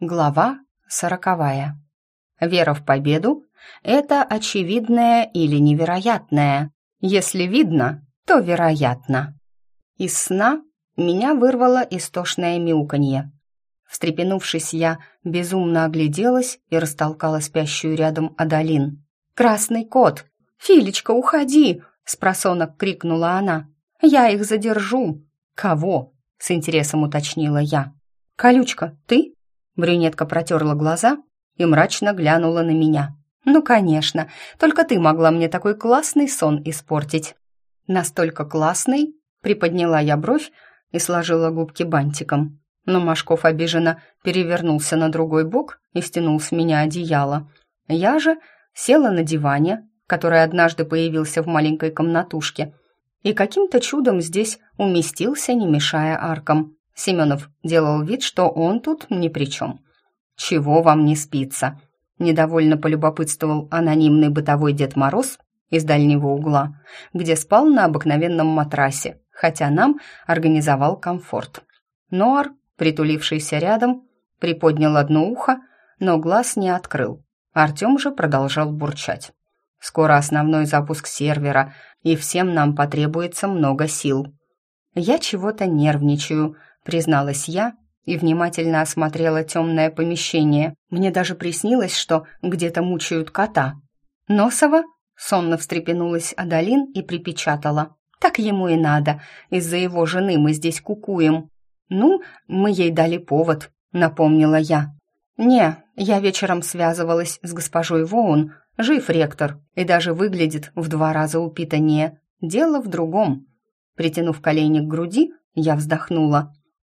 Глава сороковая. Вера в победу – это очевидное или невероятное. Если видно, то вероятно. Из сна меня вырвало истошное мяуканье. Встрепенувшись, я безумно огляделась и растолкала спящую рядом Адалин. «Красный кот! Филечка, уходи!» – с просонок крикнула она. «Я их задержу!» «Кого?» – с интересом уточнила я. «Колючка, ты?» Брюнетка протерла глаза и мрачно глянула на меня. «Ну, конечно, только ты могла мне такой классный сон испортить». «Настолько классный?» — приподняла я бровь и сложила губки бантиком. Но Машков обиженно перевернулся на другой бок и стянул с меня одеяло. Я же села на диване, который однажды появился в маленькой комнатушке, и каким-то чудом здесь уместился, не мешая аркам. Семенов делал вид, что он тут ни при чем. «Чего вам не спится?» Недовольно полюбопытствовал анонимный бытовой Дед Мороз из дальнего угла, где спал на обыкновенном матрасе, хотя нам организовал комфорт. Ноар, притулившийся рядом, приподнял одно ухо, но глаз не открыл. Артем же продолжал бурчать. «Скоро основной запуск сервера, и всем нам потребуется много сил». «Я чего-то нервничаю», призналась я и внимательно осмотрела темное помещение. Мне даже приснилось, что где-то мучают кота. «Носова?» — сонно встрепенулась Адалин и припечатала. «Так ему и надо. Из-за его жены мы здесь кукуем». «Ну, мы ей дали повод», — напомнила я. «Не, я вечером связывалась с госпожой Воун. Жив ректор и даже выглядит в два раза упитаннее. Дело в другом». Притянув колени к груди, я вздохнула.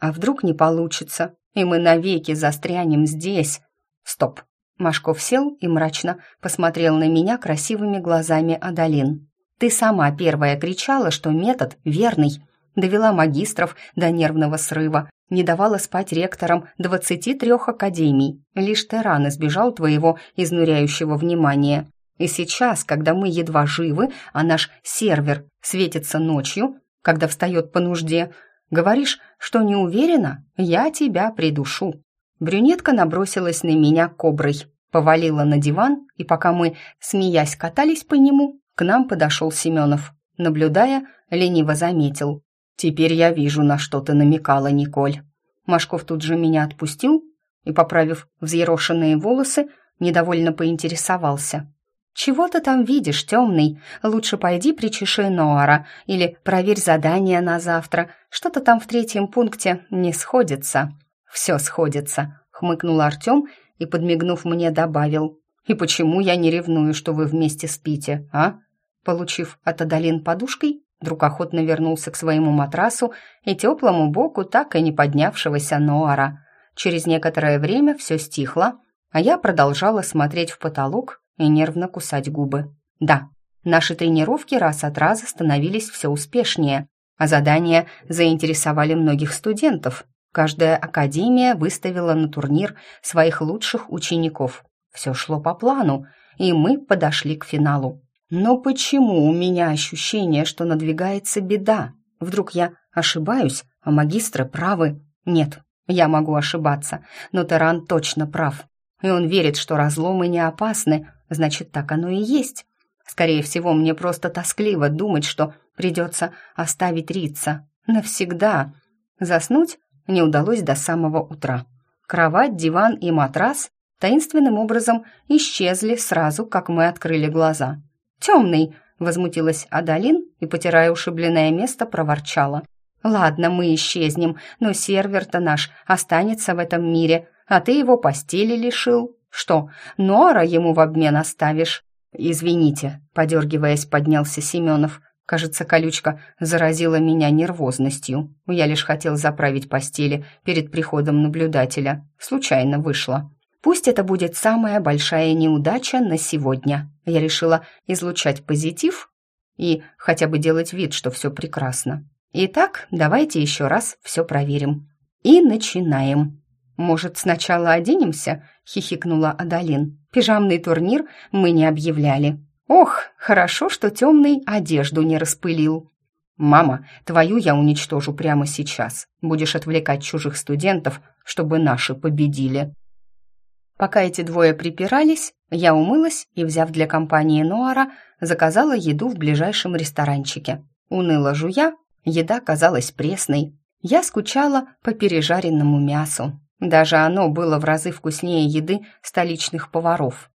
А вдруг не получится, и мы навеки застрянем здесь? Стоп. Машков сел и мрачно посмотрел на меня красивыми глазами Адалин. «Ты сама первая кричала, что метод верный. Довела магистров до нервного срыва, не давала спать ректорам двадцати трех академий. Лишь Теран избежал твоего изнуряющего внимания. И сейчас, когда мы едва живы, а наш сервер светится ночью, когда встает по нужде, Говоришь, что не уверена? Я тебя придушу». Брюнетка набросилась на меня коброй, повалила на диван, и пока мы, смеясь, катались по нему, к нам подошел Семенов. Наблюдая, лениво заметил. «Теперь я вижу, на что ты намекала, Николь». Машков тут же меня отпустил и, поправив взъерошенные волосы, недовольно поинтересовался. «Чего ты там видишь, темный? Лучше пойди причеши Ноара или проверь задание на завтра. Что-то там в третьем пункте не сходится». «Все сходится», — хмыкнул Артем и, подмигнув мне, добавил. «И почему я не ревную, что вы вместе спите, а?» Получив от Адалин подушкой, друг охотно вернулся к своему матрасу и теплому боку так и не поднявшегося Ноара. Через некоторое время все стихло, а я продолжала смотреть в потолок и нервно кусать губы. Да, наши тренировки раз от раза становились все успешнее, а задания заинтересовали многих студентов. Каждая академия выставила на турнир своих лучших учеников. Все шло по плану, и мы подошли к финалу. Но почему у меня ощущение, что надвигается беда? Вдруг я ошибаюсь, а магистры правы? Нет, я могу ошибаться, но Таран точно прав. И он верит, что разломы не опасны, Значит, так оно и есть. Скорее всего, мне просто тоскливо думать, что придется оставить Рица. Навсегда. Заснуть не удалось до самого утра. Кровать, диван и матрас таинственным образом исчезли сразу, как мы открыли глаза. «Темный!» — возмутилась Адалин и, потирая ушибленное место, проворчала. «Ладно, мы исчезнем, но сервер-то наш останется в этом мире, а ты его постели лишил». «Что, Нора ему в обмен оставишь?» «Извините», — подергиваясь, поднялся Семенов. «Кажется, колючка заразила меня нервозностью. Я лишь хотел заправить постели перед приходом наблюдателя. Случайно вышло. Пусть это будет самая большая неудача на сегодня. Я решила излучать позитив и хотя бы делать вид, что все прекрасно. Итак, давайте еще раз все проверим. И начинаем». «Может, сначала оденемся?» — хихикнула Адалин. «Пижамный турнир мы не объявляли». «Ох, хорошо, что темный одежду не распылил». «Мама, твою я уничтожу прямо сейчас. Будешь отвлекать чужих студентов, чтобы наши победили». Пока эти двое припирались, я умылась и, взяв для компании Нуара, заказала еду в ближайшем ресторанчике. Уныло жуя, еда казалась пресной. Я скучала по пережаренному мясу. Даже оно было в разы вкуснее еды столичных поваров.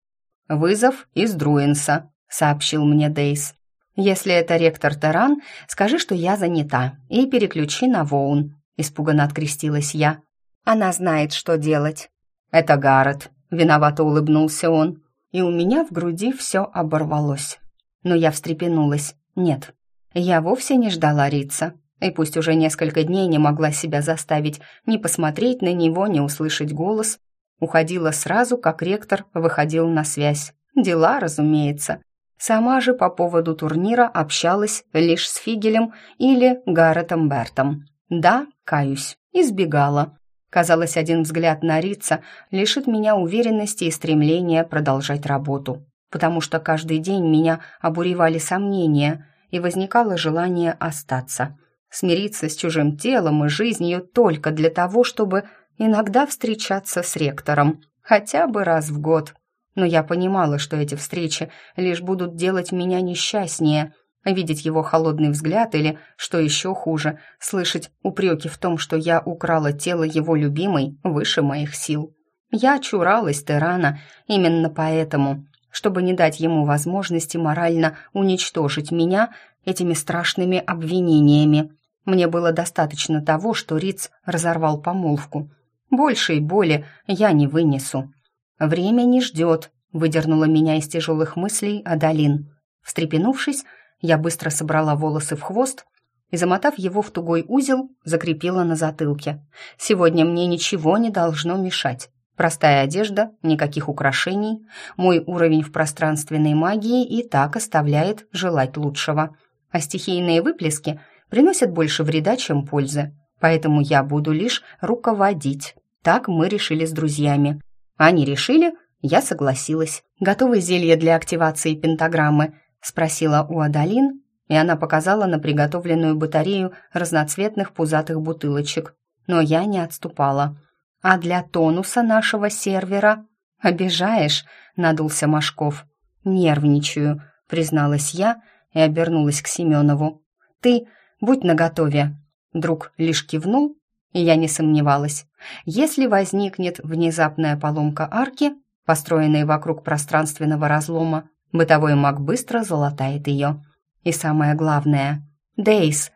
«Вызов из Друинса», — сообщил мне Дейс. «Если это ректор Таран, скажи, что я занята, и переключи на Воун», — испуганно открестилась я. «Она знает, что делать». «Это Гаррет», — виновато улыбнулся он, и у меня в груди все оборвалось. Но я встрепенулась. Нет, я вовсе не ждала Рица, и пусть уже несколько дней не могла себя заставить ни посмотреть на него, ни услышать голос, уходила сразу, как ректор выходил на связь. Дела, разумеется. Сама же по поводу турнира общалась лишь с Фигелем или Гарретом Бертом. Да, каюсь, избегала. Казалось, один взгляд на Рица лишит меня уверенности и стремления продолжать работу, потому что каждый день меня обуревали сомнения, и возникало желание остаться, смириться с чужим телом и жизнью только для того, чтобы иногда встречаться с ректором, хотя бы раз в год. Но я понимала, что эти встречи лишь будут делать меня несчастнее – видеть его холодный взгляд или, что еще хуже, слышать упреки в том, что я украла тело его любимой выше моих сил. Я чуралась Терана именно поэтому, чтобы не дать ему возможности морально уничтожить меня этими страшными обвинениями. Мне было достаточно того, что Риц разорвал помолвку. Большей боли я не вынесу. «Время не ждет», — выдернула меня из тяжелых мыслей Адалин. Встрепенувшись, я быстро собрала волосы в хвост и, замотав его в тугой узел, закрепила на затылке. Сегодня мне ничего не должно мешать. Простая одежда, никаких украшений. Мой уровень в пространственной магии и так оставляет желать лучшего. А стихийные выплески приносят больше вреда, чем пользы. Поэтому я буду лишь руководить. Так мы решили с друзьями. Они решили, я согласилась. Готовы зелье для активации пентаграммы – спросила у Адалин, и она показала на приготовленную батарею разноцветных пузатых бутылочек. Но я не отступала. А для тонуса нашего сервера обижаешь, надулся Машков. Нервничаю, призналась я и обернулась к Семенову. Ты будь наготове. Друг лишь кивнул, я не сомневалась. Если возникнет внезапная поломка арки, построенной вокруг пространственного разлома, Бытовой маг быстро залатает ее. И самое главное... «Дейс!»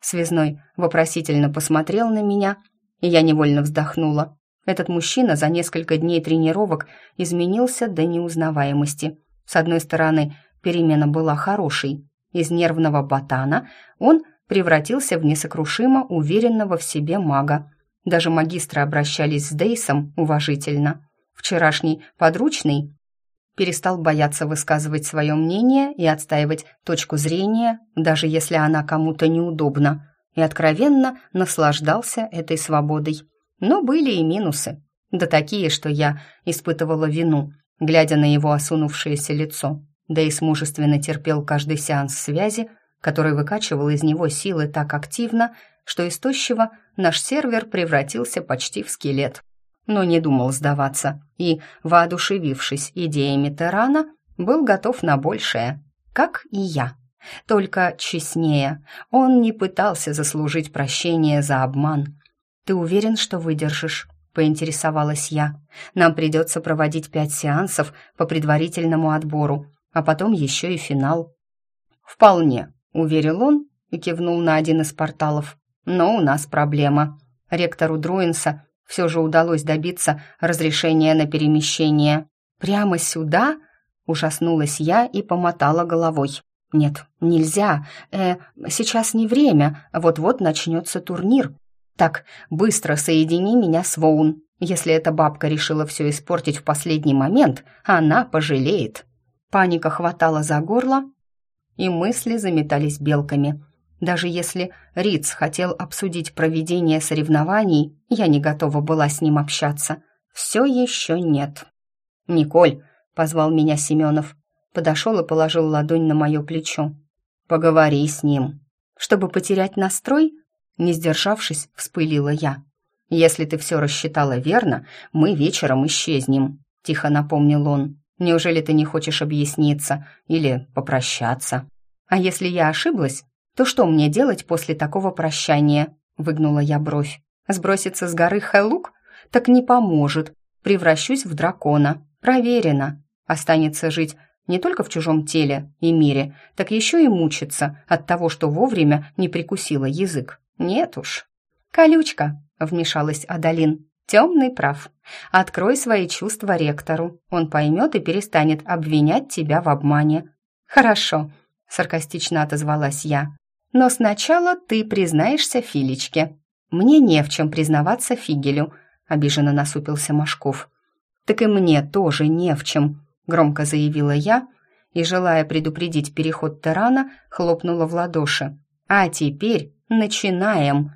Связной вопросительно посмотрел на меня, и я невольно вздохнула. Этот мужчина за несколько дней тренировок изменился до неузнаваемости. С одной стороны, перемена была хорошей. Из нервного ботана он превратился в несокрушимо уверенного в себе мага. Даже магистры обращались с Дейсом уважительно. Вчерашний подручный перестал бояться высказывать свое мнение и отстаивать точку зрения, даже если она кому-то неудобна, и откровенно наслаждался этой свободой. Но были и минусы, да такие, что я испытывала вину, глядя на его осунувшееся лицо. И мужественно терпел каждый сеанс связи, который выкачивал из него силы так активно, что из тощего наш сервер превратился почти в скелет но не думал сдаваться и, воодушевившись идеями Терана, был готов на большее, как и я. Только честнее, он не пытался заслужить прощение за обман. «Ты уверен, что выдержишь?» — поинтересовалась я. «Нам придется проводить пять сеансов по предварительному отбору, а потом еще и финал». «Вполне», — уверил он и кивнул на один из порталов. «Но у нас проблема. Ректору Друинса все же удалось добиться разрешения на перемещение. «Прямо сюда?» – ужаснулась я и помотала головой. «Нет, нельзя. Э, сейчас не время. Вот-вот начнется турнир. Так, быстро соедини меня с Воун. Если эта бабка решила все испортить в последний момент, она пожалеет». Паника хватала за горло, и мысли заметались белками. Даже если Риц хотел обсудить проведение соревнований, я не готова была с ним общаться. Все еще нет. «Николь», — позвал меня Семенов, подошел и положил ладонь на мое плечо. «Поговори с ним». Чтобы потерять настрой, не сдержавшись, вспылила я. «Если ты все рассчитала верно, мы вечером исчезнем». — тихо напомнил он. «Неужели ты не хочешь объясниться или попрощаться?» «А если я ошиблась, то что мне делать после такого прощания?» — выгнула я бровь. «Сброситься с горы Хэлук? Так не поможет. Превращусь в дракона. Проверено. Останется жить не только в чужом теле и мире, так еще и мучиться от того, что вовремя не прикусила язык. Нет уж. «Колючка», — вмешалась Адалин, — «темный прав. Открой свои чувства ректору. Он поймет и перестанет обвинять тебя в обмане». «Хорошо», — саркастично отозвалась я. «Но сначала ты признаешься Филечке». «Мне не в чем признаваться Фигелю», — обиженно насупился Машков. «Так и мне тоже не в чем», громко заявила я и, желая предупредить переход Тарана, хлопнула в ладоши. «А теперь начинаем!»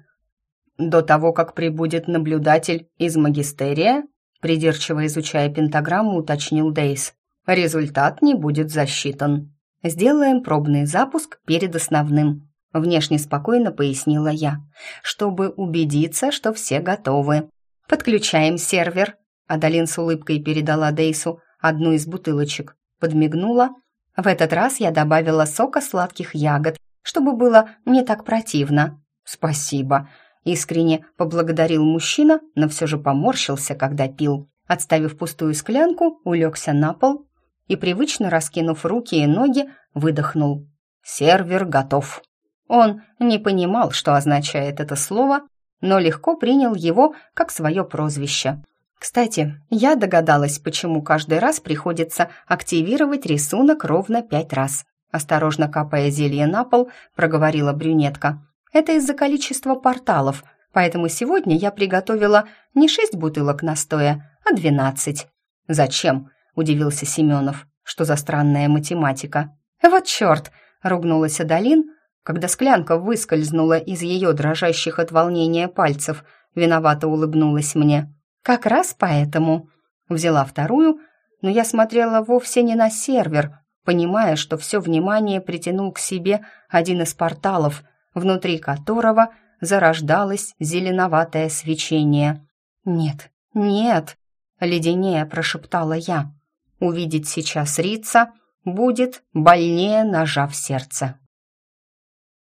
«До того, как прибудет наблюдатель из магистерия», придирчиво изучая пентаграмму, уточнил Дейс. «Результат не будет засчитан. Сделаем пробный запуск перед основным», внешне спокойно пояснила я, чтобы убедиться, что все готовы. «Подключаем сервер», Адалин с улыбкой передала Дейсу одну из бутылочек, подмигнула. В этот раз я добавила сока сладких ягод, чтобы было не так противно. «Спасибо», — искренне поблагодарил мужчина, но все же поморщился, когда пил. Отставив пустую склянку, улегся на пол и, привычно раскинув руки и ноги, выдохнул. «Сервер готов». Он не понимал, что означает это слово, но легко принял его как свое прозвище — кстати, я догадалась, почему каждый раз приходится активировать рисунок ровно пять раз. Осторожно капая зелье на пол, проговорила брюнетка. Это из-за количества порталов, поэтому сегодня я приготовила не шесть бутылок настоя, а двенадцать. «Зачем?» – удивился Семенов. «Что за странная математика?» «Вот черт!» – ругнулась Адалин, когда склянка выскользнула из ее дрожащих от волнения пальцев. Виновато улыбнулась мне. Как раз поэтому взяла вторую, но я смотрела вовсе не на сервер, понимая, что все внимание притянул к себе один из порталов, внутри которого зарождалось зеленоватое свечение. «Нет, нет!» — леденее прошептала я. «Увидеть сейчас Рица будет больнее ножа в сердце».